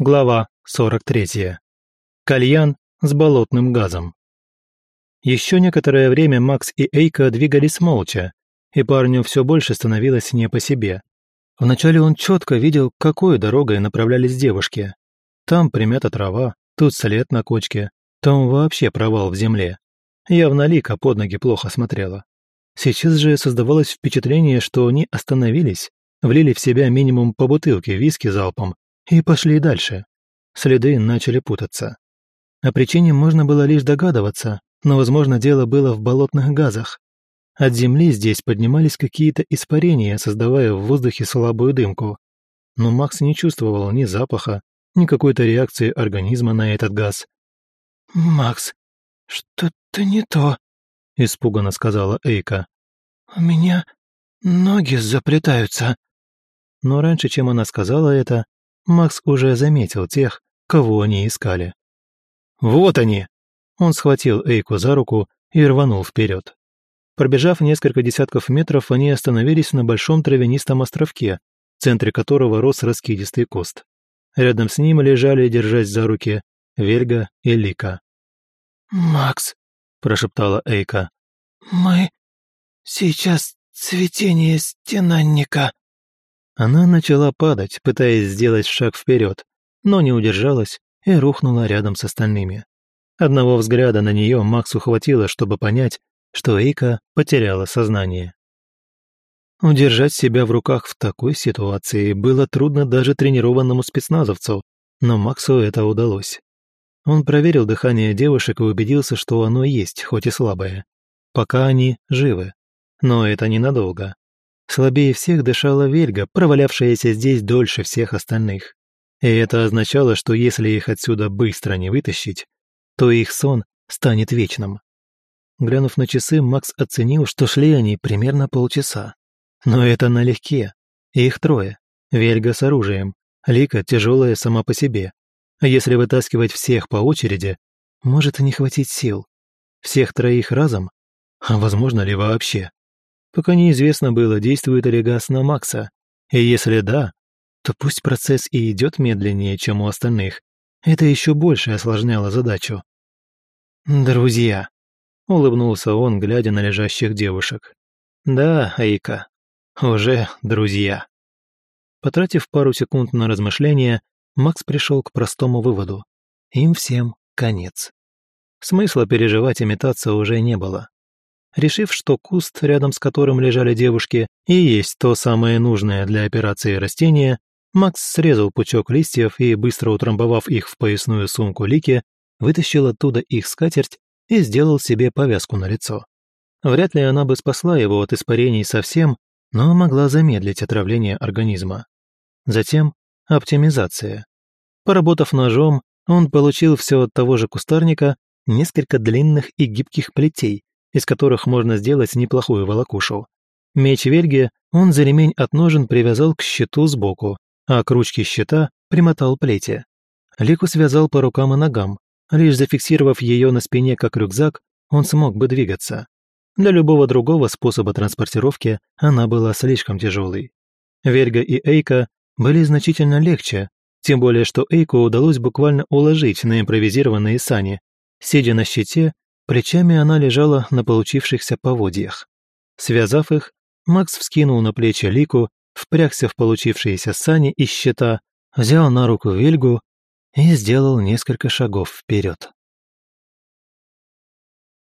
Глава 43. Кальян с болотным газом. Еще некоторое время Макс и Эйка двигались молча, и парню все больше становилось не по себе. Вначале он четко видел, какой дорогой направлялись девушки. Там примята трава, тут след на кочке, там вообще провал в земле. Явно Лика под ноги плохо смотрела. Сейчас же создавалось впечатление, что они остановились, влили в себя минимум по бутылке виски залпом и пошли дальше. Следы начали путаться. О причине можно было лишь догадываться, но, возможно, дело было в болотных газах. От земли здесь поднимались какие-то испарения, создавая в воздухе слабую дымку. Но Макс не чувствовал ни запаха, ни какой-то реакции организма на этот газ. «Макс, что-то не то», — испуганно сказала Эйка. «У меня ноги заплетаются». Но раньше, чем она сказала это, Макс уже заметил тех, кого они искали. «Вот они!» Он схватил Эйку за руку и рванул вперед. Пробежав несколько десятков метров, они остановились на большом травянистом островке, в центре которого рос раскидистый куст. Рядом с ним лежали, держась за руки, Вельга и Лика. «Макс», – прошептала Эйка, – «мы сейчас цветение стенанника». Она начала падать, пытаясь сделать шаг вперед, но не удержалась и рухнула рядом с остальными. Одного взгляда на нее Максу хватило, чтобы понять, что Эйка потеряла сознание. Удержать себя в руках в такой ситуации было трудно даже тренированному спецназовцу, но Максу это удалось. Он проверил дыхание девушек и убедился, что оно есть, хоть и слабое. Пока они живы. Но это ненадолго. Слабее всех дышала Вельга, провалявшаяся здесь дольше всех остальных. И это означало, что если их отсюда быстро не вытащить, то их сон станет вечным. Глянув на часы, Макс оценил, что шли они примерно полчаса. Но это налегке. Их трое. Вельга с оружием. Лика тяжелая сама по себе. А если вытаскивать всех по очереди, может не хватить сил. Всех троих разом? А возможно ли вообще? Пока неизвестно было, действует ли газ на Макса. И если да, то пусть процесс и идет медленнее, чем у остальных. Это еще больше осложняло задачу. «Друзья», — улыбнулся он, глядя на лежащих девушек. «Да, Айка, уже друзья». Потратив пару секунд на размышления, Макс пришел к простому выводу. Им всем конец. Смысла переживать и метаться уже не было. Решив, что куст, рядом с которым лежали девушки, и есть то самое нужное для операции растение, Макс срезал пучок листьев и, быстро утрамбовав их в поясную сумку Лики, вытащил оттуда их скатерть и сделал себе повязку на лицо. Вряд ли она бы спасла его от испарений совсем, но могла замедлить отравление организма. Затем оптимизация. Поработав ножом, он получил все от того же кустарника несколько длинных и гибких плетей, из которых можно сделать неплохую волокушу. Меч Вельги он за ремень от ножен привязал к щиту сбоку, а к ручке щита примотал плети. Лику связал по рукам и ногам. Лишь зафиксировав ее на спине как рюкзак, он смог бы двигаться. Для любого другого способа транспортировки она была слишком тяжелой. Вельга и Эйка были значительно легче, тем более что Эйку удалось буквально уложить на импровизированные сани. Сидя на щите, Плечами она лежала на получившихся поводьях. Связав их, Макс вскинул на плечи Лику, впрягся в получившиеся сани из щита, взял на руку Вильгу и сделал несколько шагов вперед.